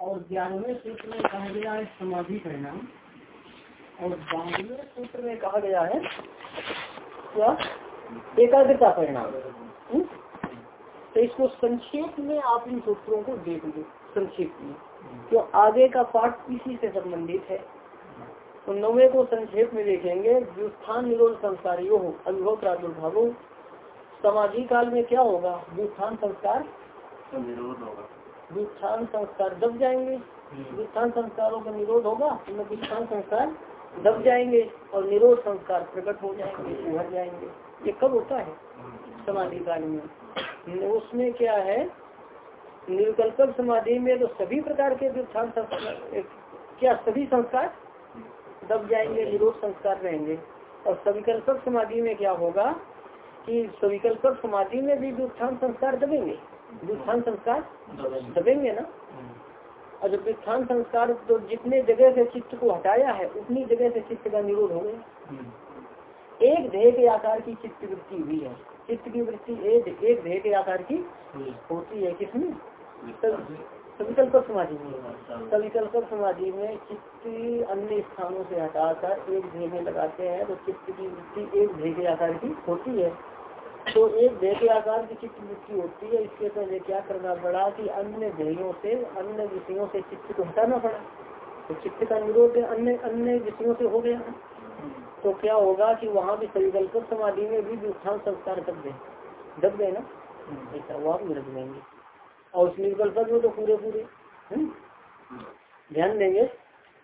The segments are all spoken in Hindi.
और ग्यारहवें सूत्र में कहा गया है समाधि परिणाम। और बारहवें सूत्र में कहा गया है क्या? एकाग्रता परिणाम। हम्म? तो इसको संक्षेप में आप इन सूत्रों को देख लो, संक्षेप में। जो आगे का पाठ इसी से संबंधित है। तो नवे को संक्षेप में देखेंगे। व्युत्थान निरोध संस्कारियों अनुभव प्रादुर्भाव। समाधि काल में क्या होगा? व्युत्थान संस्कार? व्युत्थान संस्कार दब जाएँगे। व्युत्थान संस्कारों का निरोध होगा उनमें व्युत्थान संस्कार दब जाएँगे और निरोध संस्कार प्रकट हो जाएँगे उभर जाएँगे। ये कब होता है? समाधि काल में। उसमें क्या है? निर्विकल्पक समाधि में तो सभी प्रकार के व्युत्थान संस्कार क्या सभी संस्कार दब जाएँगे निरोध संस्कार रहेंगे। और सविकल्पक समाधि में क्या होगा कि सविकल्पक समाधि में भी व्युत्थान संस्कार दबेंगे। व्युत्थान संस्कार दबेंगे ना? और जब व्युत्थान संस्कार तो जितने जगह से चित्त को हटाया है, उतनी जगह से चित्त का निरोध हो गया। एक ध्येय के आकार की चित्त वृत्ति हुई है। चित्त की वृत्ति एक ध्येय के आकार की होती है किसमें? सविकल्प समाधि में। सविकल्प समाधि में चित्त अन्य स्थानों से हटाकर एक ध्येय में लगाते हैं तो चित्त की वृत्ति एक ध्येय के आकार की होती है। तो एक के आकार की चित्त वृत्ति होती है, इसके पहले क्या करना पड़ा कि अन्य ध्येयों से, अन्य विषयों से चित्त को हटाना पड़ा। तो चित्त का निरोध अन्य अन्य विषयों से हो गया। तो क्या होगा कि वहाँ भी सविकल्प समाधि में भी उत्थान संस्कार कर दे। दब गए ना? ऐसा वहाँ भी रख देंगे और उस निर्कल्प में तो पूरे पूरे ध्यान देंगे।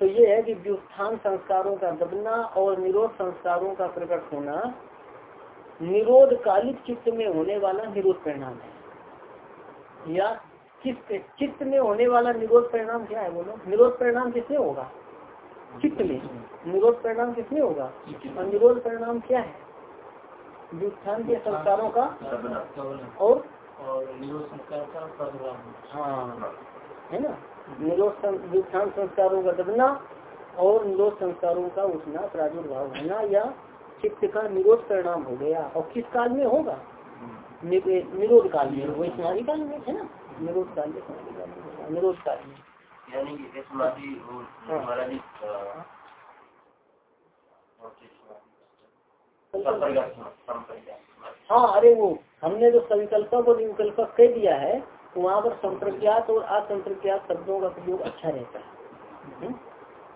तो ये है कि व्युत्थान संस्कारों का दबना और निरोध संस्कारों का प्रकट होना निरोध कालिक चित्त में होने वाला निरोध परिणाम है। या किस चित्त में होने वाला निरोध परिणाम क्या है बोलो? निरोध परिणाम किसमें होगा? चित्त में। निरोध परिणाम किसमें होगा? और निरोध परिणाम क्या है? व्युत्थान के संस्कारों का और निरोध संस्कार का हाँ है ना? निरोध संस्कारों का दबना और निरोध संस्कारों का उठना, प्रादुर्भाव होना या चित्त का निरोध परिणाम हो गया और किस काल में होगा? निरोध काल में समाधि काल में है ना? निरोध काल में समाधि काल में। निरोध काल में जी हाँ अरे वो हमने जो संकल्पक और विकल्पक कह दिया है वहाँ पर संप्रज्ञात और असंप्रज्ञात शब्दों का प्रयोग अच्छा रहता है।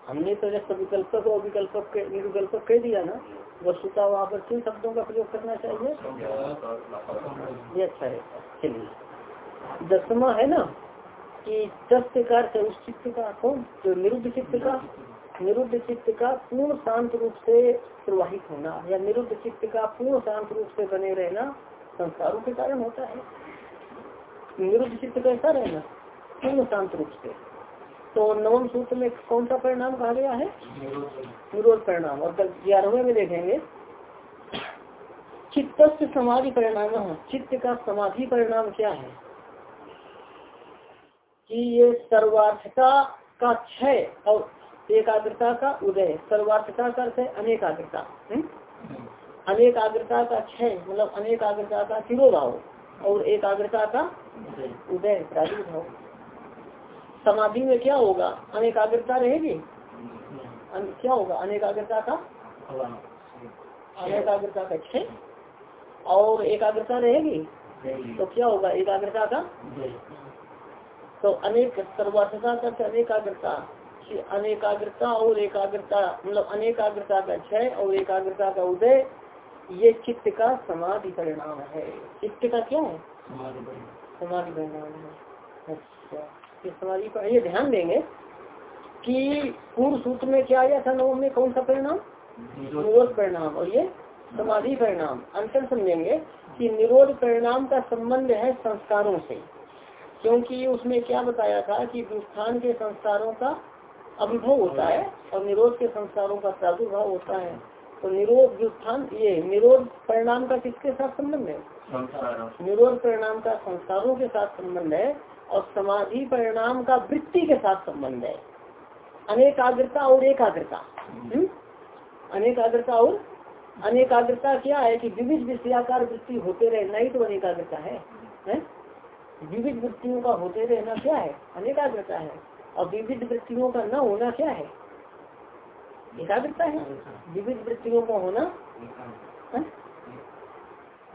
हमने तो जब विकल्पक और विकल्पक विकल्पक कह दिया ना, वस्तुता वहाँ पर किन शब्दों का प्रयोग करना चाहिए? ये अच्छा है। चलिए। दसवा है ना, कि दस प्रकार से उस चित्त का कौन जो निरुद्ध चित्त का, निरुद्ध चित्त का पूर्ण शांत रूप से प्रवाहित होना या निरुद्ध चित्त का पूर्ण शांत रूप से बने रहना संस्कारों के कारण होता है। निरुद्ध चित्त कैसा रहना? पूर्ण शांत रूप से। तो नवम सूत्र में कौन सा परिणाम कहा गया है? निरोध परिणाम। और कल ग्यारहवें में देखेंगे। चित्त से समाधि परिणाम चित्त का समाधि परिणाम क्या है? कि ये सर्वार्थता का क्षय और एकाग्रता का उदय। सर्वार्थता का अर्थ है अनेकाग्रता। अनेकाग्रता का क्षय मतलब अनेकाग्रता का तिरोभाव और एकाग्रता का उदय प्रादुर्भाव समाधि में क्या होगा? अनेकाग्रता रहेगी? क्या होगा? अनेकाग्रता का? अनेकाग्रता का क्षय? और एकाग्रता रहेगी? तो क्या होगा? एकाग्रता का? तो अनेक सर्वार्थता का अनेकाग्रता। अनेकाग्रता और एकाग्रता मतलब अनेकाग्रता का क्षय और एकाग्रता का उदय ये चित्त का समाधि परिणाम है। चित्त का क्या है? समाधि परिणाम है। अच्छा। ये समाधि पर ये ध्यान देंगे कि पूर्व सूत्र में क्या आया था नवम में कौन सा परिणाम? निरोध। परिणाम। और ये समाधि परिणाम। अंतर समझेंगे कि निरोध परिणाम का संबंध है संस्कारों से क्योंकि उसमें क्या बताया था कि दुष्ठान के संस्कारों का अनुभव होता है और निरोध के संस्कारों का प्रादुर्भाव होता है। तो निरोध व्युत्थान ये निरोध परिणाम का किसके साथ संबंध है? निरोध परिणाम का संस्कारों के साथ संबंध है और समाधि परिणाम का वृत्ति के साथ संबंध है। अनेकाग्रता और एकाग्रता। अनेकाग्रता और अनेकाग्रता क्या है कि विविध विषयाकार वृत्ति होते रहे नहीं तो अनेकाग्रता है, है? विविध वृत्तियों का होते रहना क्या है? अनेकाग्रता है। और विविध वृत्तियों का न होना क्या है? एकाग्रता है। विविध वृत्तियों का होना?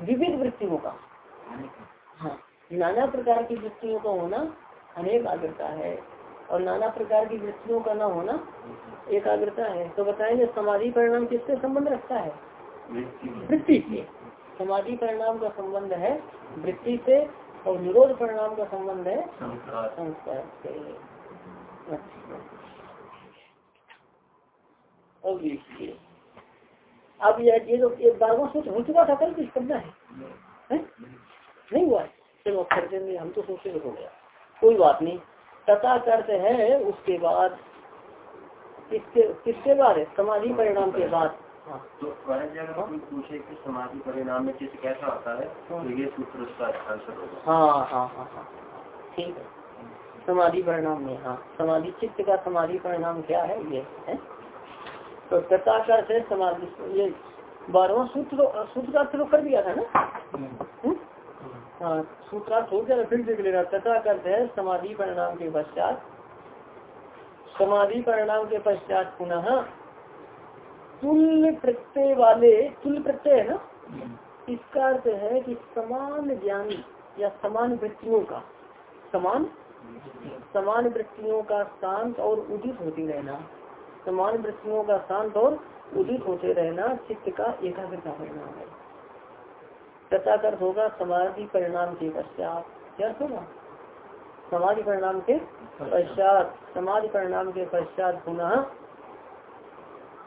विविध वृत्तियों का। नाना प्रकार की वृत्तियों का होना अनेक आग्रता है और नाना प्रकार की वृत्तियों का ना होना एकाग्रता है। तो बताएँगे समाधि परिणाम किससे संबंध रखता है? वृत्ति से। समाधि परिणाम का संबंध है वृत्ति से और निरोध परिणाम का संबंध है संस्कार से। अच्छा। अब देखिए अब यह ये जो बारवा सोच हो चुका था कल कुछ करना है, है? नहीं हुआ चलो कर देंगे हम तो सोचे हो गया। कोई बात नहीं। तथा अर्थ है उसके बाद किसके किसके बाद समाधि परिणाम के बाद। हाँ। तो पूछे कि समाधि परिणाम में कैसा होता है तो ये सूत्र उसका आंसर होगा। हाँ हाँ हाँ हाँ। ठीक है। समाधि परिणाम में हाँ। समाधि चित्त का समाधि परिणाम क्या है? ये है। तो तथाकर से समाधि ये बारहवा सूत्र सूत्र का अर्थ तो कर दिया था ना? हम्म? हाँ सूत्रार्थ हो गया फिर देख लेना तथा करते हैं, समाधि परिणाम के पश्चात। समाधि परिणाम के पश्चात पुनः तुल्य प्रत्यय वाले, तुल्य प्रत्यय है ना? इसका अर्थ है कि समान ज्ञानी या समान वृत्तियों का, समान समान वृत्तियों का शांत और उदित होती रहना, समान वृत्तियों का शांत और उदित होते रहना, चित्त का एकाग्रता परिणाम है। तथाकर्थ होगा, समाधि परिणाम के पश्चात। क्या होगा? समाधि परिणाम के पश्चात। समाधि परिणाम के पश्चात पुनः,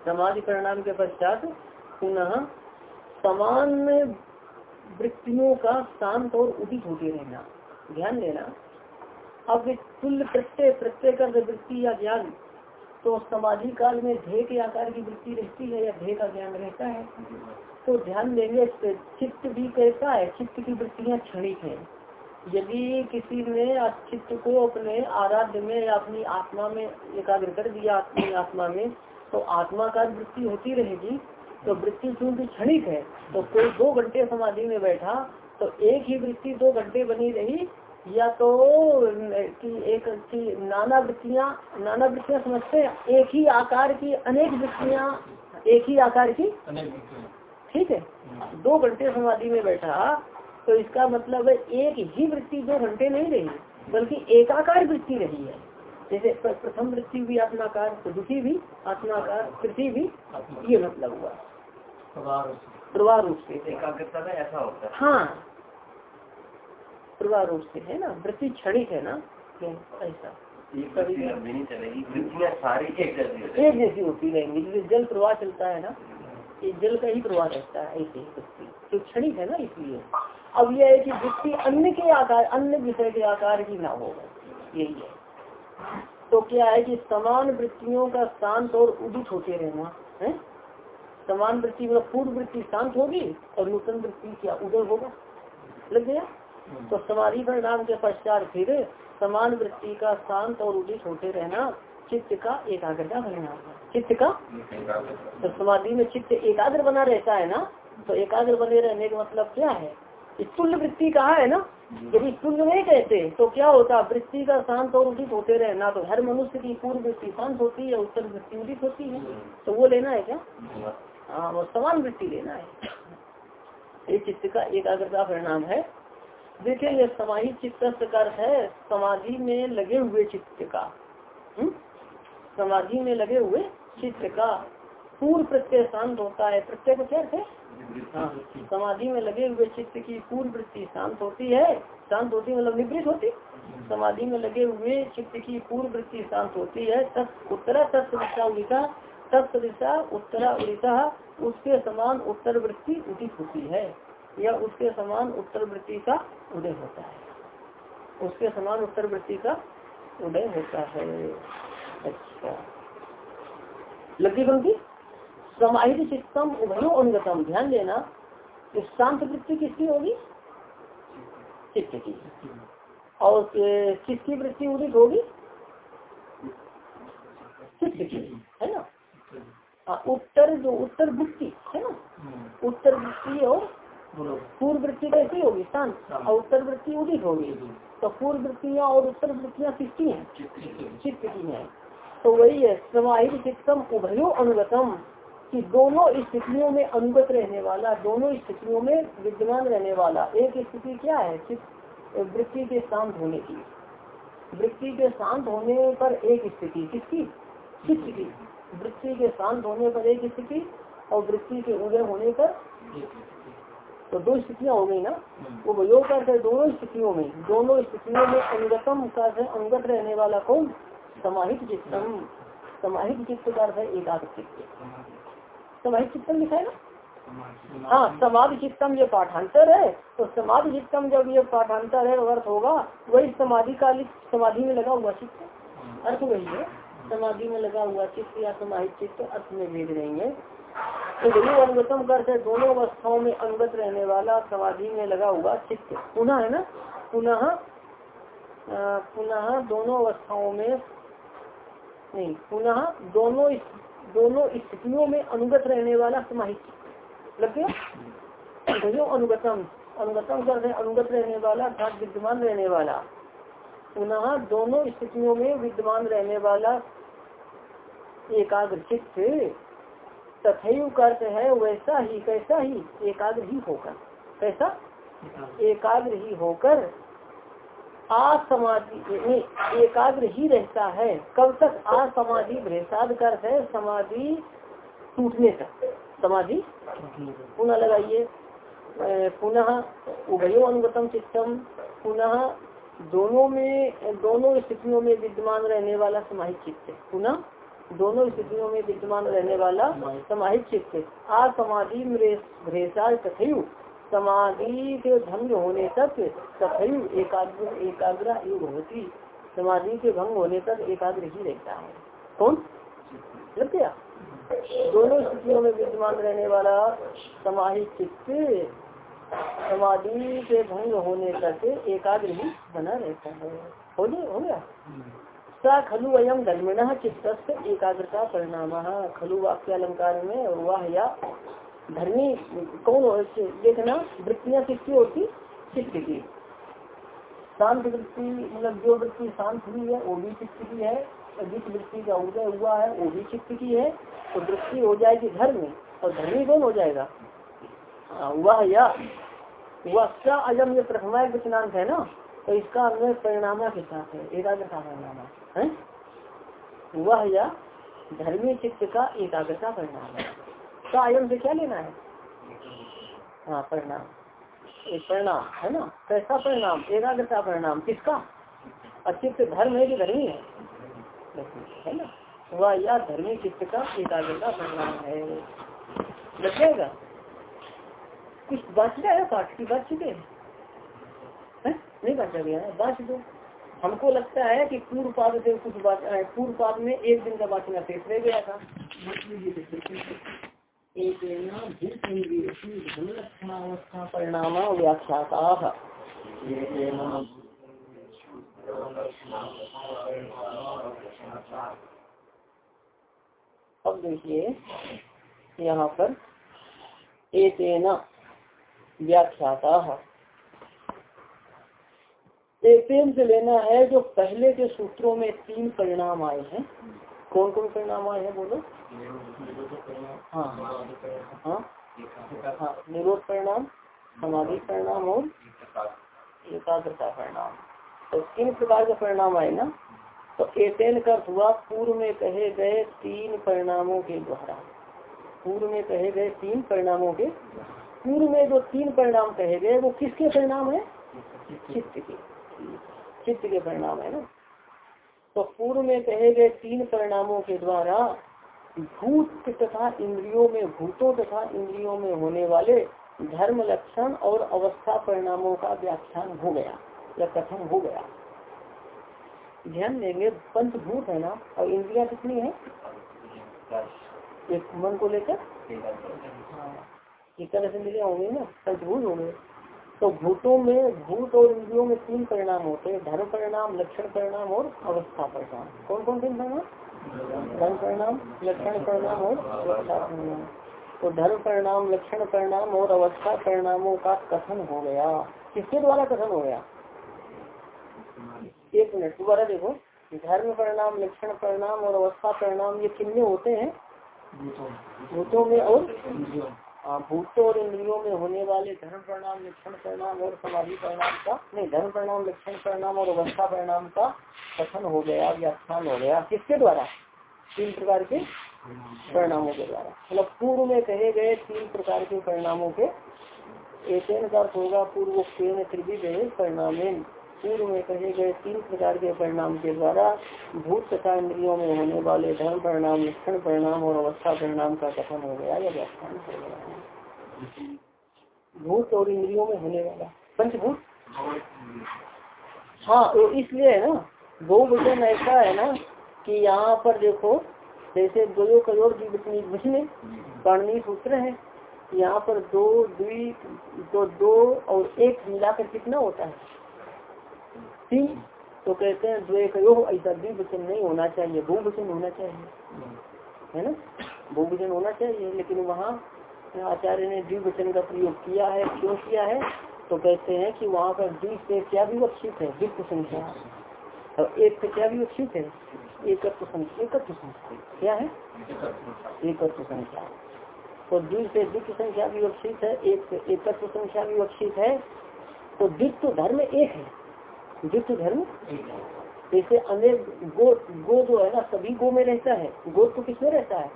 समाधि परिणाम के पश्चात पुनः समान वृत्तियों का शांत और उदित होते रहना। ध्यान देना। अब तुल्य प्रत्यय प्रत्यय कर वृत्ति या ज्ञान तो समाधि काल में ध्येय के आकार की वृत्ति रहती है या ध्येय का ज्ञान रहता है? तो ध्यान देंगे चित्त भी कैसा है, चित्त की वृत्तियाँ क्षणिक है। यदि किसी ने चित्त को अपने आराध्य में या अपनी आत्मा में एकाग्र कर दिया, अपनी आत्मा में तो आत्मा का वृत्ति होती रहेगी तो वृत्ति चूँकि क्षणिक है तो कोई दो घंटे समाधि में बैठा तो एक ही वृत्ति दो घंटे बनी रही, या तो कि एक की नाना वृत्तियाँ नाना वृत्तियाँ समझते हैं, एक ही आकार की अनेक वृत्तियाँ, एक ही आकार की ठीक है? दो घंटे समाधि में बैठा तो इसका मतलब है एक ही वृत्ति दो घंटे नहीं रही बल्कि एकाकार वृत्ति रही है। जैसे प्रथम वृत्ति भी आत्माकार द्वितीय भी आत्माकार तृतीय भी ये मतलब हुआ। प्रवाह रूप से। एकाग्रता में ऐसा होता है। हाँ। प्रवाह रूप से है ना? वृत्ति क्षणिक है ना? ऐसा। सारी एक जैसी एक जैसी होती रहेंगी जैसे जल प्रवाह चलता है ना? जल का ही प्रवाह रहता है ऐसे ही वृत्ति तो क्षणिक है ना इसलिए। अब यह है कि वृत्ति अन्य के आकार, अन्य विषय के आकार की ना हो, यही है। तो क्या है कि समान वृत्तियों का शांत और उदित होते रहना, है? समान वृत्ति में पूर्व वृत्ति शांत होगी और नूतन वृत्ति क्या उदय होगा? लग गया? तो समाधि परिणाम के पश्चात फिर समान वृत्ति का शांत और उदित होते रहना चित्त का एकाग्रता है। चित्त का तो समाधि में चित्त एकाग्र बना रहता है ना तो एकाग्र बने रहने का मतलब क्या है? तुल्य वृत्ति कहा है ना? यदि तुल्य नहीं कहते तो क्या होता? वृत्ति का शांत और उदित होते रहना तो हर मनुष्य की पूर्व वृत्ति शांत होती है उत्तर वृत्ति उदित होती है। तो वो लेना है क्या? हाँ वो समान वृत्ति लेना है। ये चित्त का एकाग्रता परिणाम है। देखेंगे समाहित चित्त का है, समाधि में लगे हुए चित्त का। हम्म? समाधि में लगे हुए चित्त का पूर्व प्रत्यय शांत होता है। प्रत्यय को क्या है? हाँ समाधि में लगे हुए चित्त की पूर्व वृत्ति शांत होती है। शांत होती मतलब निवृत्त होती? समाधि में लगे हुए चित्त की पूर्व वृत्ति शांत होती है। तत् उत्तरा तत्सदिशा उड़ीसा। तत्सदिशा उत्तरा उड़ीसा उसके समान उत्तर वृत्ति उदित होती है। या उसके समान उत्तर वृत्ति का उदय होता है। उसके समान उत्तर वृत्ति का उदय होता है। लगी पंक्ति समाहित चित्तम उभयो अनुगतम। ध्यान देना शांत वृत्ति किसकी होगी? चित्त की। और किसकी वृत्ति उदित होगी? चित्त की, है ना? हाँ उत्तर जो, उत्तर वृत्ति, है ना? उत्तर वृत्ति और पूर्व वृत्ति कैसी होगी? शांत। और उत्तर वृत्ति उदित होगी। तो पूर्व वृत्तियाँ और उत्तर वृत्तियाँ किसकी हैं? चित्त की हैं। तो वही है, समाहित चित्तम, उभयो अनुगतम, कि दोनों स्थितियों में अनुगत रहने वाला, दोनों स्थितियों में विद्यमान रहने वाला, एक स्थिति क्या है? वृत्ति के शांत होने की। वृत्ति के शांत होने पर एक स्थिति, किसकी? चित्त की। वृत्ति के शांत होने पर एक स्थिति और वृत्ति के उदय होने पर तो दो स्थितियाँ हो गई ना? वो वयो का दोनों स्थितियों में। दोनों स्थितियों में अनुगतम का अनुगत रहने वाला कौन? समाहित चित्तम, समाहित चित्त का अर्थ है एकाग्र चित्त। समाहित चित्तम लिखा है ना? हाँ समाधि चित्तम ये पाठांतर है तो समाधि चित्तम जब ये पाठांतर है अर्थ होगा, वही समाधि कालिक समाधि में लगा हुआ चित्त। अर्थ वही है, समाधि में लगा हुआ चित्त या समाहित चित्त अर्थ में भेज रहेंगे तो वही अनुगतम करते दोनों अवस्थाओं में अनुगत रहने वाला समाधि में लगा हुआ चित्त। पुनः है ना? पुनः पुनः दोनों अवस्थाओं में नहीं पुनः दोनों दोनों स्थितियों में अनुगत रहने वाला समाहित। लग गया? जो अनुगतम अनुगतम करते अनुगत रहने वाला अर्थात विद्यमान रहने वाला पुनः दोनों स्थितियों में विद्यमान रहने वाला एकाग्र चित्त तथयु अर्थ है वैसा ही कैसा ही एकाग्र ही होकर। कैसा? एकाग्र ही होकर असमाधि एकाग्र ही रहता है। कब तक असमाधि भ्रेसाद कर है? समाधि टूटने तक। समाधि पुनः लगाइए। पुनः उभयो अनुगतम चित्तम। पुनः दोनों में, दोनों स्थितियों में विद्यमान रहने वाला समाहित चित्त पुनः दोनों स्थितियों में विद्यमान रहने वाला समाहित चित्त आ समाधि भ्रेसा तथयु समाधि के भंग होने तक सफल एकाग्र एकाग्र योग होती। समाधि के भंग होने तक एकाग्र ही रहता है। कौन? गया दोनों स्थितियों में विद्यमान रहने वाला समाहित चित्त, समाधि के भंग होने तक एकाग्र ही बना रहता है। हो गया हो गया? सा खलु अयम धर्मिण चित्त एकाग्रता परिणाम। खलु वाक्य अलंकार में वह या धर्मी कौन हो देखना वृत्तियाँ किसकी होती? चित्त की। शांत वृत्ति मतलब जो वृत्ति शांत हुई है, वो भी चित्त की है। जिस वृत्ति का उदय हुआ है, वो भी चित्त की है। तो वृत्ति हो जाएगी धर्म, और धर्मी कौन हो जाएगा? वह या। वह क्या अजम ये प्रथमा वचनांक है ना? तो इसका अन्वय परिणाम के साथ है, एकाग्रता परिणाम है? वह या धर्मी चित्त का एकाग्रता परिणाम है। कायम से क्या लेना है? हाँ परिणाम। एक परिणाम, है ना? कैसा परिणाम? एकाग्रता परिणाम। किसका? अचित धर्म है कि धर्मी है? है ना? वह या धर्मी चित्त का एकाग्रता परिणाम है। लग जाएगा? कुछ बात है पाठ की बात चुके नहीं बचा गया है बात दो। हमको लगता है कि पूर्व पाद से कुछ बात पूर्व पाद में एक दिन का बात शेष रह गया था। परिणाम व्याख्याता अब देखिए, यहाँ पर एक व्याख्याता। एक से लेना है जो पहले के सूत्रों में तीन परिणाम आए हैं। कौन कौन परिणाम आए हैं बोलो? हाँ। हाँ। हाँ। निरोध परिणाम, समाधि परिणाम और एकाग्रता परिणाम। तो तीन प्रकार के परिणाम आए ना? तो एतेन का हुआ, पूर्व में कहे गए तीन परिणामों के द्वारा। पूर्व में कहे गए तीन परिणामों के पूर्व में जो तीन परिणाम कहे गए, वो किसके परिणाम है? चित्त के। चित्त के परिणाम है ना? तो पूर्व में कहे गए तीन परिणामों के द्वारा भूत तथा इंद्रियों में, भूतों तथा इंद्रियों में होने वाले धर्म लक्षण और अवस्था परिणामों का व्याख्यान हो गया, या कथन हो गया। ध्यान देंगे, पंचभूत है ना? और इंद्रिया कितनी है? एक मन को लेकर? हाँ तरह से इंद्रिया होंगी ना, पंचभूत होंगे। तो भूतों में, भूत और इंद्रियों में तीन परिणाम होते हैं, धर्म परिणाम, लक्षण परिणाम और अवस्था परिणाम। कौन कौन से परिणाम धर्म परिणाम? लक्षण परिणाम और अवस्था परिणाम। तो धर्म परिणाम लक्षण परिणाम और अवस्था परिणामों का कथन हो गया। किसके द्वारा कथन हो गया? एक मिनट दोबारा देखो। धर्म परिणाम लक्षण परिणाम और अवस्था परिणाम ये किन्ने होते हैं? भूतों। में और? भूतों और इंद्रियों में होने वाले धर्म परिणाम, लक्षण परिणाम और समाधि परिणाम का, नहीं, धर्म परिणाम, लक्षण परिणाम और अवस्था परिणाम का कथन हो गया, व्याख्यान हो गया। किसके द्वारा? तीन प्रकार के परिणामों के द्वारा। मतलब पूर्व में कहे गए तीन प्रकार के परिणामों के एक होगा पूर्व त्रिविध परिणाम पूर्व में कहे गए तीन प्रकार के परिणाम के द्वारा भूत तथा इंद्रियों में होने वाले धर्म परिणाम, लक्षण परिणाम और अवस्था परिणाम का कथन हो गया, या व्याख्यान हो गया भूत और इंद्रियों में होने वाला। पंचभूत? हाँ तो इसलिए है ना बहुवचन ऐसा है ना कि यहाँ पर देखो, जैसे दो करोड़ की विष्णु पाणनी सूत्र है, यहाँ पर दो द्वि तो दो और एक मिलाकर कितना होता है? तीन तो कहते हैं, द्वे कयो, ऐसा द्विवचन नहीं होना चाहिए। बहुवचन होना चाहिए। है ना? बहुवचन होना चाहिए, लेकिन वहाँ आचार्य ने द्विवचन का प्रयोग किया है, क्यों किया है? तो कहते हैं कि वहाँ पर द्वीप से क्या विवक्षित है? द्विप संख्या और एक से क्या विवक्षित है? एकत्व संख्या। एकत्व संख्या। क्या है? एकत्व संख्या। तो द्वीप से द्वित संख्या विवक्षित है, एक से एकत्व संख्या विवक्षित है। तो द्वित्व धर्म एक है। द्वित्व धर्म जैसे अनेक गो गो जो है ना सभी गो में रहता है। गोद तो किसमें रहता है?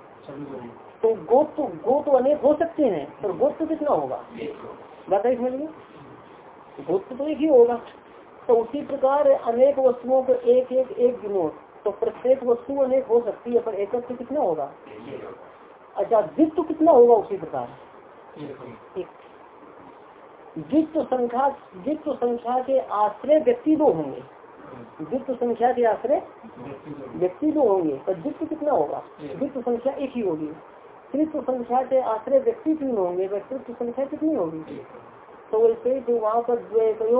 तो गोद तो गो तो अनेक हो सकते हैं पर गोद तो कितना होगा? बताइए समझ में? गोद तो एक ही होगा। तो उसी प्रकार अनेक वस्तुओं को एक एक एक गिनो तो प्रत्येक वस्तु अनेक हो सकती है पर एकत्व कितना होगा? अच्छा द्वित्व कितना होगा उसी प्रकार? द्वित्व संख्या द्वित्व संख्या के आश्रय व्यक्ति दो होंगे। द्वित्व संख्या के आश्रय व्यक्ति दो होंगे। पर द्वित्व कितना होगा? द्वित्व संख्या एक ही होगी। तृत्व संख्या के आश्रय व्यक्ति तीन होंगे, पर तृत्व संख्या कितनी होगी? तो वैसे जो वहाँ पर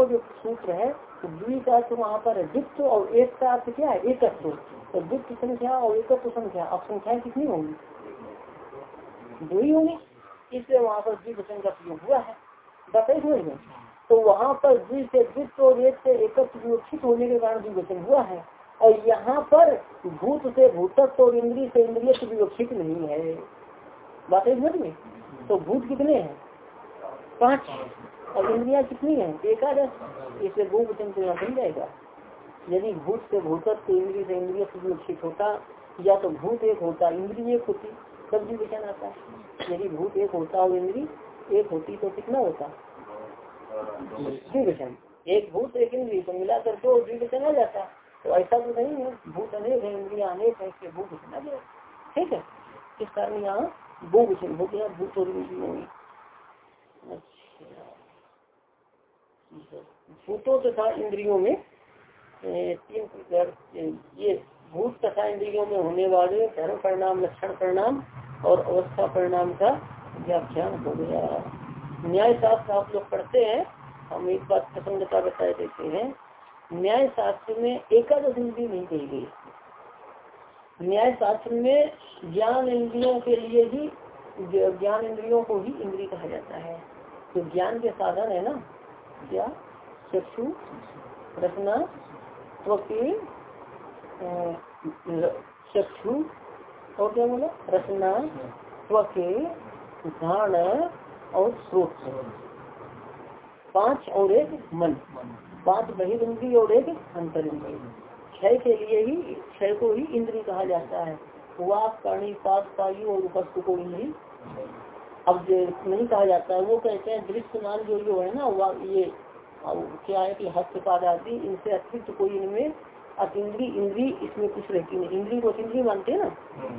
जो सूत्र है तो द्वि का अर्थ वहाँ पर द्वित्व और एक का अर्थ क्या है? एकत्व। तो द्वित्व संख्या और एकत्व संख्या, अब संख्या कितनी होंगी? दो ही होंगे। इसलिए वहाँ पर द्विवचन का प्रयोग हुआ है। बताइए समझ में तो वहाँ पर द्वि से द्वित्व और एक से एकत्र विवक्षित होने के कारण द्विवचन हुआ है, और यहाँ पर भूत से भूतत्व और इंद्रिय से इंद्रिय विवक्षित नहीं है। बातें समझ में तो भूत कितने हैं? पाँच। और इंद्रिया कितनी है? एकादश। इससे बहुवचन तो यहाँ बन जाएगा। यदि भूत से भूतत्व, इंद्रिय से इंद्रिय से विवक्षित होता, या तो भूत एक होता, इंद्रिय एक होती, तब द्विवचन आता है। यदि भूत एक होता और इंद्री एक होती तो कितना होता? द्विवचन एक भूत, एक इंद्री तो मिलाकर दो द्विवचन आ जाता। तो ऐसा तो नहीं है। भूत अनेक है, इंद्रिया अनेक है, इसलिए भूवचन आ गया ठीक है? इस कारण यहाँ बहुवचन हो गया भूत और इंद्रियों में अच्छा। भूतों तथा इंद्रियों में तीन प्रकार ये भूत तथा इंद्रियों में होने वाले धर्म परिणाम, लक्षण परिणाम और अवस्था परिणाम का व्याख्यान हो गया। न्याय शास्त्र आप लोग पढ़ते हैं, हम एक बात प्रसंगता बता देते हैं, न्याय शास्त्र में एकादश इंद्री नहीं कही गई न्याय शास्त्र में ज्ञान इंद्रियों के लिए ही ज्ञान इंद्रियों को ही इंद्री कहा जाता है। तो ज्ञान के साधन है ना? क्या? चक्षु, रचना चक्षु, और क्या बोला? रचना घाण और स्रोत पाँच और एक मन। पाँच बहिर्ंद्री और एक अंतर क्षय के लिए ही, क्षय को ही इंद्री कहा जाता है। वाक, प्राणी पास पायु और उपस्थ को इंद्री अब नहीं कहा जाता है, वो कहते हैं दृश्य मान जो जो है ना ये क्या है कि हस्तपाद आदि इनसे अतिरिक्त कोई इनमें अतिद्री इंद्री इंद्री इसमें कुछ रहती नहीं। इंद्री को इंद्री मानते हैं ना?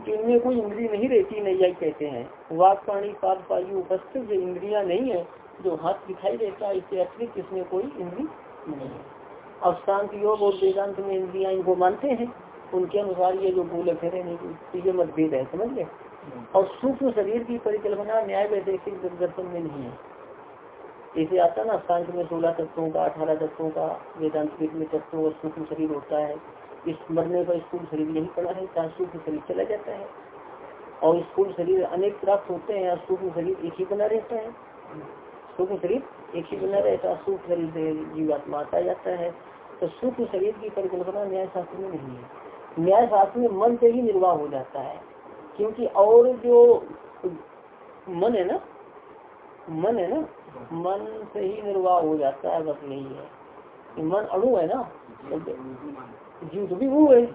कि इनमें कोई इंद्री नहीं रहती नहीं यही कहते हैं। वाक पाणी पाद पायु उपस्थित जो इंद्रिया नहीं है जो हाथ दिखाई देता है इससे अतिरिक्त इसमें कोई इंद्री नहीं है। अब शांत योग और वेदांत में इंद्रिया इनको मानते हैं उनके अनुसार ये जो बोले फेरे नहीं ये मतभेद है समझ गए? और सूक्ष्म शरीर की परिकल्पना न्याय वैदेशिक दर्शन में नहीं है। जैसे आता ना सांख में सोलह तत्वों का, अठारह तत्वों का, वेदांत पीठ में तत्वों और सूक्ष्म शरीर होता है। इस मरने पर स्थूल शरीर यही पड़ा है सूक्ष्म शरीर चला जाता है। और स्थूल शरीर अनेक प्राप्त होते हैं सूक्ष्म शरीर एक ही बना रहता है। सूक्ष्म शरीर एक ही बना रहता है, सूक्ष्म शरीर से जीवात्मा आता जाता है। तो सूक्ष्म शरीर की परिकल्पना न्याय शास्त्र में नहीं है। न्याय शास्त्र में मन से ही निर्वाह हो जाता है, क्योंकि और जो मन है ना मन है ना, मन से ही निर्वाह हो जाता है, बस नहीं है। मन अणु है ना, जीव तो भी वो है।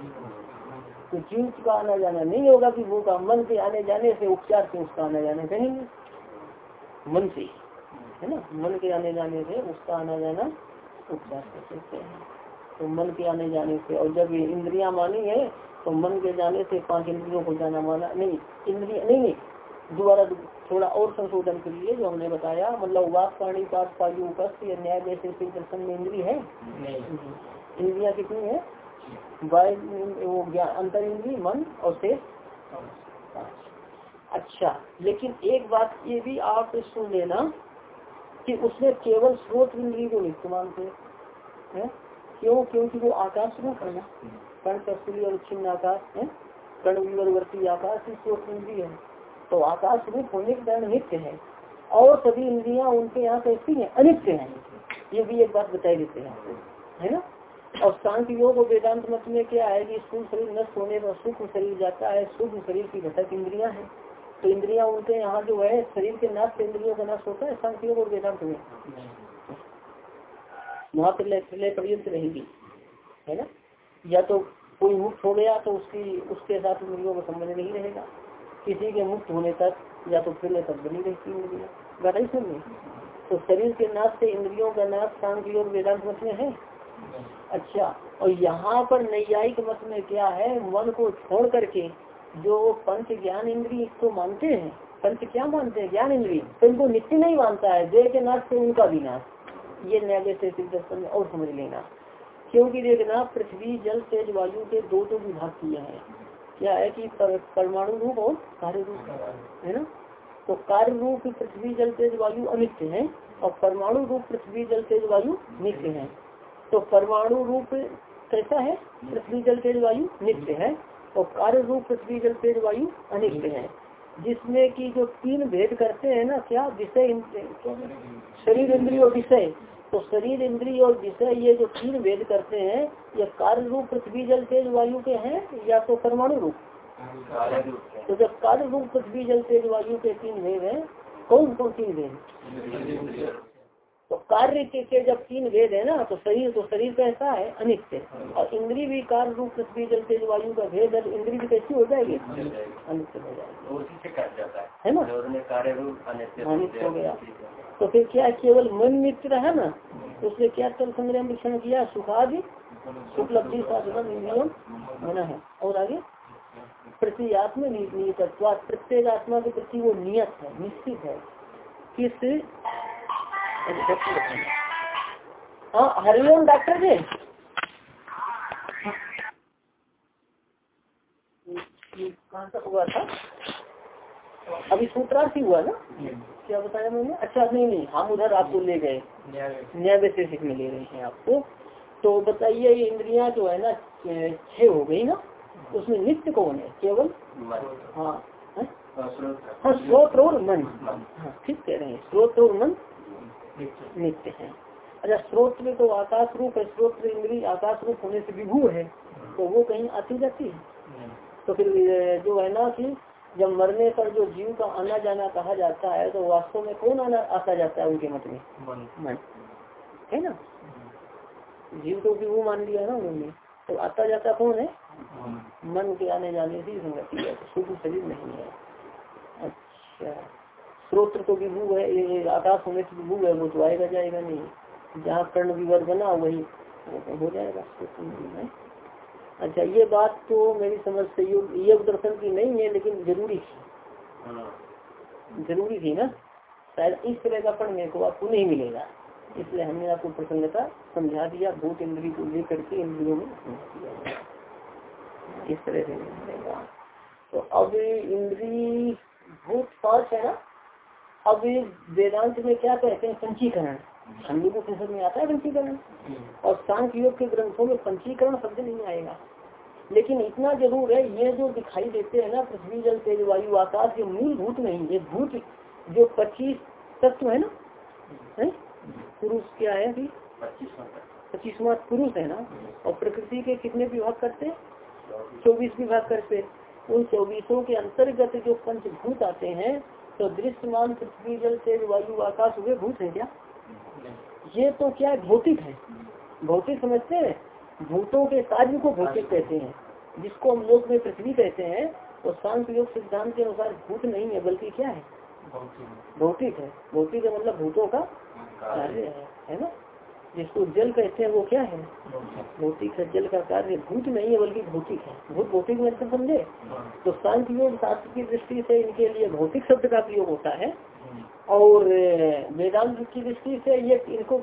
तो जीव का आना जाना नहीं होगा कि वो का मन के आने जाने से, उपचार से उसका आना जाना कहेंगे। मन से है ना? मन के आने जाने से, उसका आना जाना उपचार कर सकते हैं। तो मन के आने जाने से, और जब ये इंद्रिया मानी है तो मन के जाने से पाँच इंद्रियों को जाना माना, नहीं, इंद्रिया, नहीं नहीं दोबारा थोड़ा और संशोधन के लिए जो हमने बताया मतलब वाक प्राणी पाठ पायु उपस्थ या न्याय जैसे दर्शन में इंद्री है? इंद्रिया कितनी है? वो ज्ञान अंतर इंद्री मन और शेष? अच्छा लेकिन एक बात ये भी आप सुन लेना कि उसने केवल स्रोत इंद्री को मानते हैं? क्यों? क्योंकि वो आकाश रूप है। ना कर्ण कस्तूरी और छिन्न आकाश है? कर्ण विवर्ती आकाश ही स्रोत इंद्री है। तो आकाश रूप होने के कारण नित्य है और सभी इंद्रिया उनके यहाँ कैसी है, अनित्य है। ये भी एक बात बताई देते हैं है ना? और शांति योग और वेदांत मत में क्या है कि स्थूल शरीर नष्ट होने पर सूक्ष्म शरीर जाता है, सूक्ष्म शरीर की घटक इंद्रिया है। तो इंद्रिया उनके यहाँ जो है, शरीर के नाश से इंद्रियों का नाश होता है शांति योग और वेदांत में। वहाँ पर पर्यंत रहेगी, है ना? या तो कोई मुक्त हो गया तो उसकी उसके साथ इंद्रियों का संबंध नहीं रहेगा। किसी के मुक्त होने तक या तो फिर तक बनी रहती इंद्रिया गाड़ी सुनिए तो शरीर के नाश से इंद्रियों का नाश शांत और वेदांत मत में है। अच्छा और यहाँ पर नैयायिक मत में क्या है? मन को छोड़ करके जो पंच ज्ञान इंद्री को मानते हैं पंच क्या मानते हैं? ज्ञान इंद्री तो इनको नित्य नहीं मानता है। देह के नाश से उनका भी नाश। ये न्याय से दर्शन में और समझ लेना। क्योंकि देखना, पृथ्वी, जल, तेज, वायु के दो दो विभाग किए हैं। क्या है कि परमाणु रूप और कार्य रूप, है ना? तो कार्य रूप पृथ्वी जल तेज वायु अनित्य है और परमाणु रूप पृथ्वी जल तेज वायु नित्य है। तो परमाणु रूप कैसा है? पृथ्वी जल तेज वायु नित्य है और कार्य रूप पृथ्वी जल तेज वायु अनित्य है। जिसमें कि जो तीन भेद करते हैं ना, क्या? विषय शरीर इंद्रिय और विषय। तो शरीर इंद्रिय और विषय ये जो तीन भेद करते हैं, ये कार्य रूप पृथ्वी जल तेज वायु के हैं या तो परमाणु रूप? तो जब कार्य रूप पृथ्वी जल तेज वायु के तीन भेद हैं कौन कौन तीन भेद तो कार्य के, के जब तीन भेद है ना तो शरीर तो शरीर कैसा है अनित्य। और इंद्री भी कार्य रूप पृथ्वी जल तेज वायु का भेद है इंद्री भी कैसी हो जाएगी? अनित्य हो जाएगी। है ना? अनित्य हो गया। तो फिर क्या केवल मन मित्र है ना? तो उसने क्या तल संग्रह मिश्रण किया? सुखादि? उपलब्धि साधन नियम होना है। और आगे? प्रति आत्म नियत प्रत्येक आत्मा के प्रति वो नियत है निश्चित है। किस हाँ हरिओम डॉक्टर जी। कहाँ तक हुआ था? अभी सूत्रार्थ ही हुआ ना? क्या बताया मैंने? अच्छा नहीं नहीं हम उधर आपको ले गए। न्याय वैशेषिक में ले रहे हैं आपको। तो बताइए ये इंद्रियाँ जो है ना छह हो गई ना उसमें नित्य कौन है? केवल? हाँ हाँ स्रोत और मन। हाँ ठीक कह रहे हैं। स्रोत और मन। नित्य। है। अच्छा स्रोत में तो आकाश रूप है स्रोत इंद्री आकाश रूप होने से विभू है तो वो कहीं आती जाती है। तो फिर जो है ना कि जब मरने पर जो जीव का आना जाना कहा जाता है तो वास्तव में कौन आना आता जाता है उनके मत में? मन। है ना? जीव को विभू मान लिया ना उन्होंने। तो आता जाता कौन है? मन। के आने जाने से संगति है शुद्ध शरीर नहीं है। अच्छा। स्रोत्र तो विभू है ये आकाश होने से विभू है वो तो आएगा जाएगा नहीं। जहाँ कर्ण विवर बना वही हो जाएगा अच्छा ये बात तो मेरी समझ से योग योग दर्शन की नहीं है लेकिन ज़रूरी थी। ज़रूरी थी ना? शायद इस तरह का पढ़ने को आपको नहीं मिलेगा। इसलिए हमने आपको प्रसन्नता समझा दिया भूत इंद्री को लेकर के इंद्रियों में इस तरह से नहीं मिलेगा। तो अब इंद्री भूत पाँच है ना? अब वेदांत में क्या कहते हैं? पंचीकरण। हम को संसद में आता है पंचीकरण। और सांख योग के ग्रंथों में पंचीकरण शब्द नहीं आएगा। लेकिन इतना ज़रूर है, ये जो दिखाई देते हैं ना, पृथ्वी, जल, तेज, वायु, आकाश, ये मूल भूत नहीं, ये भूत जो पच्चीस तत्व है ना, है? पुरुष क्या है अभी? पच्चीसवा पुरुष है ना? और प्रकृति के कितने विभाग करते चौबीस विभाग करते उन चौबीसों के अंतर्गत जो पंचभूत आते हैं तो दृश्यमान पृथ्वी जल तेज वायु आकाश हुए भूत है क्या? ये तो क्या भौतिक है? भौतिक समझते हैं? भूतों के कार्य को भौतिक कहते हैं। जिसको हम लोग में पृथ्वी कहते हैं तो शांत योग सिद्धांत के अनुसार भूत नहीं है बल्कि क्या है? भौतिक है। भौतिक है। मतलब भूतों का कार्य है है ना? जिसको जल कहते हैं वो क्या है? भौतिक है। जल का कार्य भूत नहीं है बल्कि भौतिक है। भूत भौतिक में समझे? तो शांति योग शास्त्र की दृष्टि से इनके लिए भौतिक शब्द का प्रयोग होता है। और वेदांत की दृष्टि से ये इनको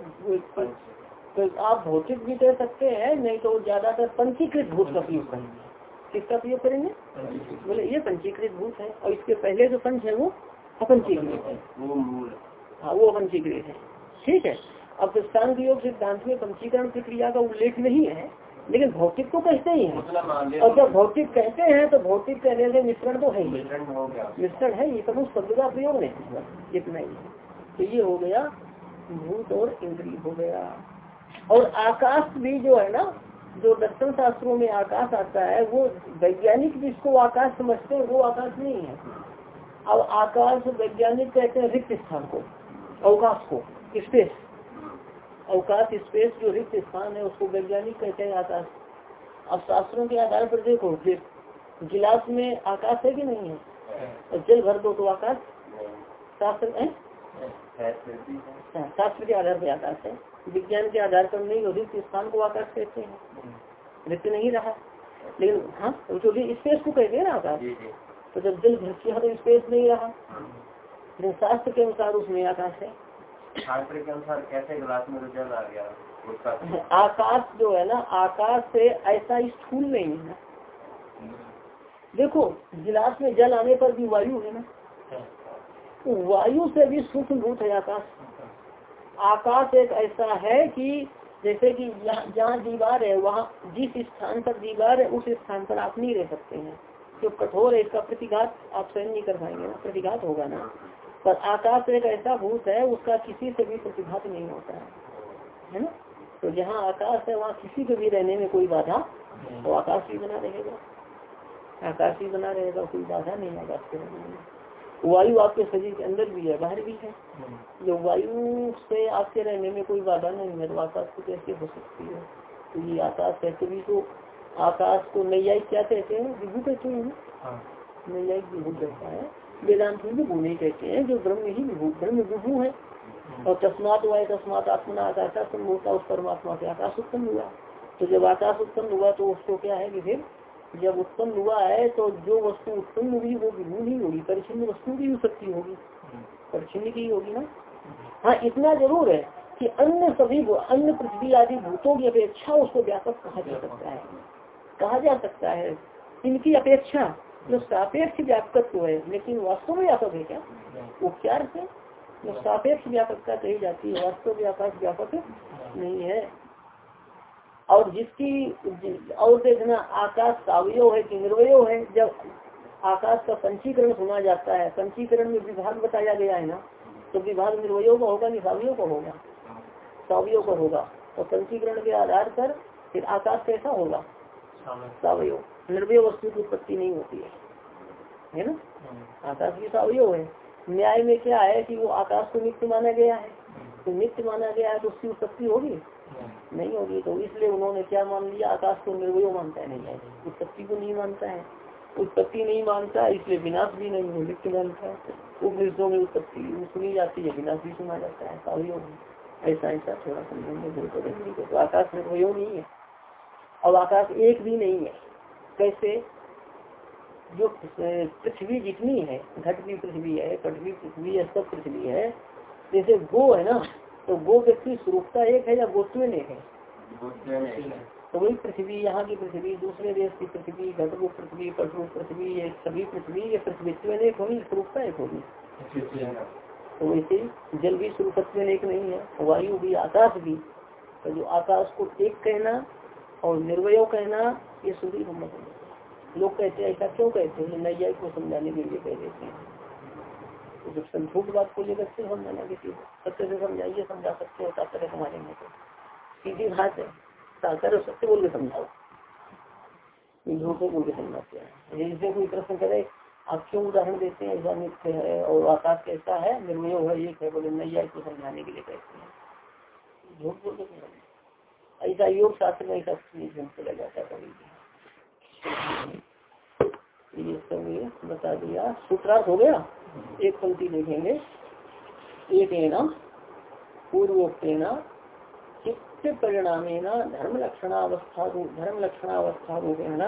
तो आप भौतिक भी कह सकते हैं नहीं तो ज़्यादातर पंचीकृत भूत का प्रयोग करेंगे। किसका प्रयोग करेंगे? बोले ये पंचीकृत भूत है। और इसके पहले जो पंच है वो अपंचीकृत है। हाँ वो अपंचीकृत है। ठीक है? अब सांग योग सिद्धांत में पंचीकरण प्रक्रिया का उल्लेख नहीं है लेकिन भौतिक को कहते ही है। और जब भौतिक कहते हैं तो भौतिक कहने से मिश्रण तो है ही। मिश्रण है ये सब शब्द का प्रयोग नहीं इतना ही। तो ये हो गया भूत और इंद्री हो गया। और आकाश भी जो है ना जो दर्शन शास्त्रों में आकाश आता है वो वैज्ञानिक जिसको आकाश समझते हैं वो आकाश नहीं है। अब आकाश वैज्ञानिक कहते हैं रिक्त स्थान को अवकाश को स्पेस। अवकाश स्पेस जो रिक्त स्थान है उसको वैज्ञानिक कहते हैं आकाश। अब शास्त्रों के आधार पर देखो फिर गिलास में आकाश है कि नहीं है? और जल भर दो तो आकाश। शास्त्र है? शास्त्र के आधार पर आकाश है। विज्ञान के आधार पर नहीं रिक्त स्थान को आकाश कहते हैं। रिक्त नहीं रहा। लेकिन हाँ जो भी स्पेस को कहते हैं ना आकाश तो जब जल भर किया तो स्पेस नहीं रहा। लेकिन शास्त्र के अनुसार उसमें आकाश है। शास्त्र के अनुसार कैसे गिलास में तो जल आ गया? आकाश जो है ना, आकाश से ऐसा स्थूल नहीं है। देखो, गिलास में जल आने पर भी वायु है ना। वायु से भी सूक्ष्म भूत है आकाश। आकाश एक ऐसा है कि जैसे कि जहाँ दीवार है, वहाँ जिस स्थान पर दीवार है, उस स्थान पर आप नहीं रह सकते हैं। जो कठोर है, इसका प्रतिघात आप स्वयं नहीं कर पाएँगे ना, प्रतिघात होगा ना। पर आकाश एक ऐसा भूत है उसका किसी से भी प्रतिघात नहीं होता है। है ना? तो जहाँ आकाश है वहाँ किसी को भी रहने में कोई बाधा तो आकाश भी बना रहेगा। आकाश भी बना रहेगा कोई बाधा नहीं आकाश के रहने में। वायु आपके शरीर के अंदर भी है बाहर भी है। जो वायु से आपके रहने में कोई बाधा नहीं है तो आकाश को कैसे हो सकती है? तो ये आकाश है तभी तो आकाश को नैयायिक क्या कहते हैं? विभू कहते हैं हाँ। नैयायिक विभू कहता है। वेदांत में नहीं कहते हैं, जो ब्रह्म ही ब्रह्म विभू है और तस्मात वाय तस्मात आत्मना आकाश होता, उस परमात्मा से आकाश उत्पन्न हुआ। तो जब आकाश उत्पन्न हुआ तो उसको क्या है कि फिर जब उत्पन्न हुआ है तो जो वस्तु उत्पन्न हुई, वो विभू नहीं होगी परिचिन्न वस्तु भी हो सकती होगी। परिचिन्न की होगी ना? हाँ इतना ज़रूर है कि अन्य सभी अन्य पृथ्वी आदि भूतों की अपेक्षा उसको व्यापक कहा जा सकता है। कहा जा सकता है। इनकी अपेक्षा जो सापेक्ष व्यापकत्व है। लेकिन वास्तव में व्यापक है क्या? उपचार से जो सापेक्ष व्यापकता कही जाती है। वास्तव व्यापक व्यापक नहीं है। और जिसकी और देखना, आकाश सावयो है कि निर्वयो है, जब आकाश का पंचीकरण सुना जाता है, पंचीकरण में विभाग बताया गया है ना तो विभाग निर्वयो का होगा निशावियों का होगा? सावयो का होगा। तो पंचीकरण के आधार पर फिर आकाश कैसा होगा? सावयो निर्वय वस्तु की उत्पत्ति नहीं होती है। है ना? आकाश की सावयो है न्याय में क्या है कि वो आकाश को नित्य माना गया है? तो नित्य माना गया है तो उसकी उत्पत्ति होगी? नहीं होगी। तो इसलिए उन्होंने क्या मान लिया? आकाश को निर्वय मानता है नहीं है उत्पत्ति को नहीं मानता है। उत्पत्ति नहीं मानता इसलिए विनाश भी नहीं है नित्य मानता है। उपनिषदों में उत्पत्ति सुनी जाती है विनाश भी सुना जाता है। काव्यों ऐसा ऐसा थोड़ा समझेंगे तो आकाश निर्वयो नहीं है। अब आकाश एक भी नहीं है। कैसे? जो पृथ्वी जितनी है घट भी पृथ्वी है पट भी पृथ्वी है सब पृथ्वी है जैसे गो है ना तो गो व्यक्ति स्वरूपता एक है या गोत्व एक है? तो वही पृथ्वी यहाँ की पृथ्वी दूसरे देश की पृथ्वी घटरूप पृथ्वी पटरूप पृथ्वी ये सभी पृथ्वी ये पृथ्वीत्व एक होगी स्वरूपता एक होगी। तो वैसे जल भी स्वरूपत्व एक नहीं है वायु भी आकाश भी। तो जो आकाश को एक कहना और निर्वय कहना ये सुधी हम लोग। कहते हैं, ऐसा क्यों कहते हैं? नैया को समझाने के लिए कह देते हैं। तो जब संभूत बात को लेकर से समझाना किसी सत्य से समझाइए, समझा सकते हो तरह समझेंगे तो। सीधी बात है। साकर सत्य बोल के समझाओ। झूठ बोल के समझाते हैं। जैसे कोई प्रश्न करे, आप क्यों उदाहरण देते हैं? ऐसा नित्य है और आकाश कैसा है? निर्मय है एक है, बोले नैया इसको समझाने के लिए कहते हैं। झूठ बोल के ऐसा योग शास्त्र में ऐसा चला जाता है कभी ये सब ये बता दिया। सूत्रार्थ हो गया? एक पंक्ति देखेंगे। एक ना पूर्वोक्तेना चित्त परिणामे धर्म लक्षणावस्था धर्म लक्षणावस्था रूपेण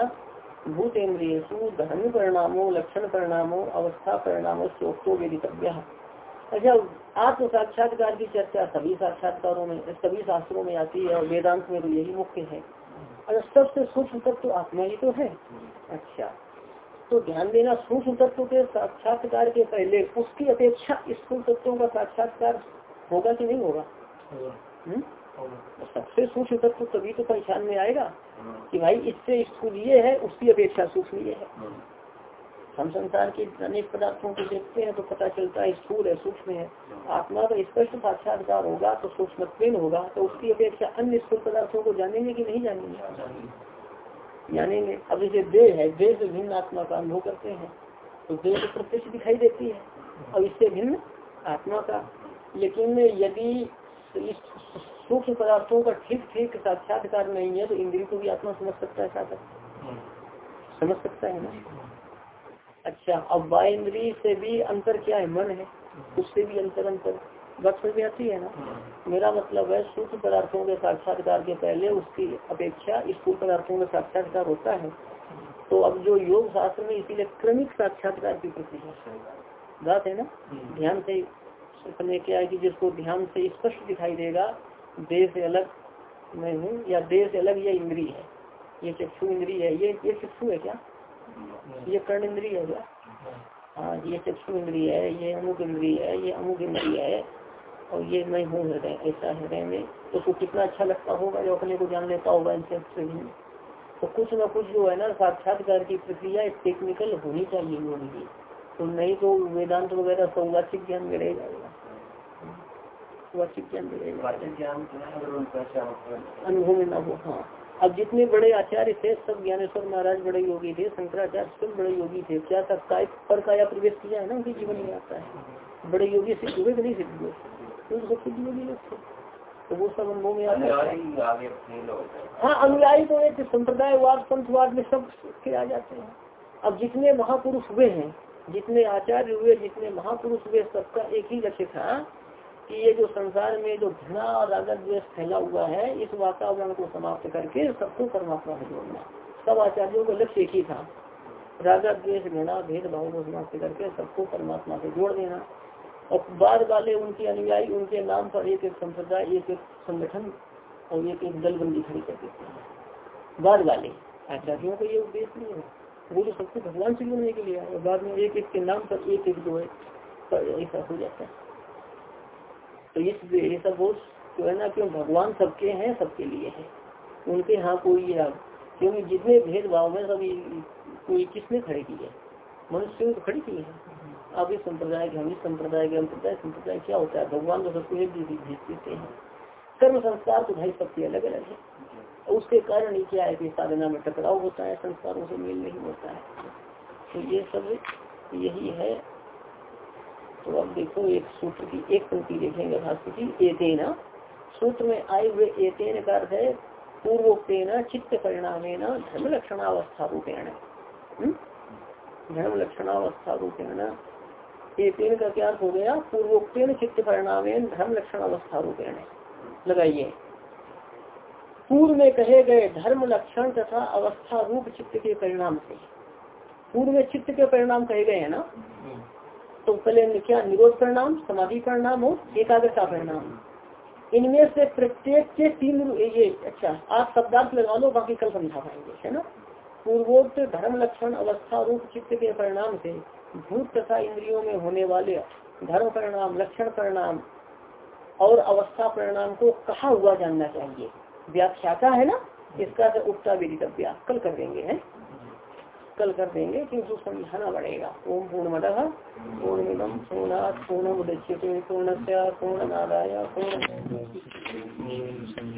भूतेन्द्रियु धर्म परिणामो लक्षण परिणामो अवस्था परिणामो चोक्तो वेदितव्य। अच्छा आत्म साक्षात्कार की चर्चा सभी साक्षात्कारों में, सभी शास्त्रों में आती है और वेदांत में तो यही मुख्य है। अगर सबसे सूक्ष्म तत्व तो आत्मा ही तो है। अच्छा। तो ध्यान देना सूक्ष्म तत्व के साक्षात्कार के पहले उसकी अपेक्षा स्थूल तत्वों का साक्षात्कार होगा कि नहीं होगा? हम्म? सबसे सूक्ष्म तत्व तभी तो पहचान में आएगा कि भाई इससे स्थूल ये है उसकी अपेक्षा सूक्ष्म ये है। हम संसार के अनेक पदार्थों को देखते हैं तो पता चलता है, स्थूल है, सूक्ष्म है। आत्मा का स्पष्ट साक्षात्कार होगा तो सूक्ष्म होगा तो उसकी अपेक्षा अन्य स्थूल पदार्थों को जानेंगे कि नहीं जानेंगे? जानेंगे। अब जैसे देह है, देह से भिन्न आत्मा का अनुभव करते हैं तो देह तो प्रत्यक्ष दिखाई देती है, अब इससे भिन्न आत्मा का। लेकिन यदि सूक्ष्म पदार्थों का ठीक ठीक साक्षात्कार नहीं है तो इंद्रिय को भी आत्मा समझ सकता है, साधक। समझ सकता है ना? अच्छा अब वाय इंद्री से भी अंतर क्या है? मन है। उससे भी अंतर अंतर। बात समझ आती है ना? मेरा मतलब है सूक्ष्म पदार्थों के साक्षात्कार के पहले उसकी अपेक्षा स्थूल पदार्थों का साक्षात्कार होता है। तो अब जो योग शास्त्र में इसीलिए क्रमिक साक्षात्कार की प्रक्रिया बात है ना? ध्यान से समझ क्या है कि जिसको ध्यान से स्पष्ट दिखाई देगा, देह से अलग मैं हूँ या देह से अलग ये इंद्री है। ये चक्षु इंद्री है। ये ये चक्षु है क्या? ये कर्ण इंद्री है क्या हाँ ये चक्षु इंद्री है ये अमुक इंद्री है ये अमुक इंद्री है और ये मैं हूँ हृदय ऐसा हृदय में। तो उसको कितना अच्छा लगता होगा जो अपने को जान लेता होगा इनसे तो कुछ ना कुछ जो है ना साक्षात्कार की प्रक्रिया टेक्निकल होनी चाहिए होगी तो नहीं तो वेदांत वगैरह सौवाचिक ज्ञान में रह जाएगा। वाचिक ज्ञान अनुभव में न हो हाँ। अब जितने बड़े आचार्य थे सब ज्ञानेश्वर महाराज बड़े योगी थे शंकराचार्य सब बड़े योगी थे। क्या सब काय पर काया प्रवेश किया है ना उनके जीवन में आता है। बड़े योगी सिद्ध हुए नहीं सिद्ध हुए तो सब सिद्ध योगी लोग थे। तो वो सब अनुभव में आता है। हाँ। अनुयायी तो एक संप्रदायवाद पंथवाद में सब के आ जाते हैं। अब जितने महापुरुष हुए हैं जितने आचार्य हुए जितने महापुरुष हुए सबका एक ही लक्ष्य था कि ये जो संसार में जो घृणा और रागत द्वेष फैला हुआ है, इस वातावरण को समाप्त करके सबको परमात्मा में जोड़ना। सब आचार्यों का लक्ष्य एक ही था। रागत द्वेष, घृणा भेदभाव को समाप्त करके सबको परमात्मा से जोड़ देना। और बाद वाले उनके अनुयायी, उनके नाम पर एक एक संप्रदाय, एक एक संगठन और एक एक दलबंदी खड़ी कर देते हैं। बाद वाले, आचार्यों का ये उद्देश्य नहीं है। वो तो सबको भगवान से जोड़ने के लिए बाद में एक एक के नाम पर एक एक जो है ऐसा हो जाता है। तो इस ये सब वो जो है ना क्यों भगवान सबके हैं, सबके लिए है। उनके यहाँ कोई क्योंकि जितने भेदभाव में सभी कोई किसने खड़े की है? मनुष्य तो खड़ी की है। अब इस संप्रदाय के, हम इस संप्रदाय के अंतरदाय संप्रदाय क्या होता है? भगवान तो सबको एक भेज देते हैं। कर्म संस्कार तो भाई सबके अलग अलग है। उसके कारण ही क्या है कि साधना में टकराव होता है, संस्कारों से मेल नहीं होता है। तो ये सब यही है। तो अब देखो, एक सूत्र की एक पंक्ति देखेंगे भाष्य की एतेना। सूत्र में आए हुए एतेन का अर्थ है, पूर्वोक्तेन चित्त परिणाम धर्म लक्षणावस्था रूपेण। हम्म? धर्म लक्षणावस्था रूपेण एतेन का क्या अर्थ हो गया? पूर्वोक्तेन चित्त परिणाम धर्म लक्षणावस्था रूपेण। लगाइए। पूर्व में कहे गए धर्म लक्षण तथा अवस्था रूप चित्त के परिणाम से। पूर्व में चित्त के परिणाम कहे गए हैं ना? तो पहले क्या निरोध परिणाम, समाधि परिणाम और एकाग्रता परिणाम। इनमें से प्रत्येक के तीन ये अच्छा आप शब्दार्थ लगा लो, बाकी कल समझा पाएँगे, है ना? पूर्वोक्त धर्म लक्षण, अवस्था रूप, चित्त के परिणाम से, भूत तथा इंद्रियों में होने वाले धर्म परिणाम, लक्षण परिणाम और अवस्था परिणाम को कहा हुआ जानना चाहिए? व्याख्याता है ना? इसका से उठता विदितव्या कल कर देंगे, है? कल कर देंगे किंतु समझाना पड़ेगा। ओम पूर्ण मद पूर्णमिदम पूर्णा पूर्ण पूर्णस्या पूर्ण पूर्णनादाय पूर्ण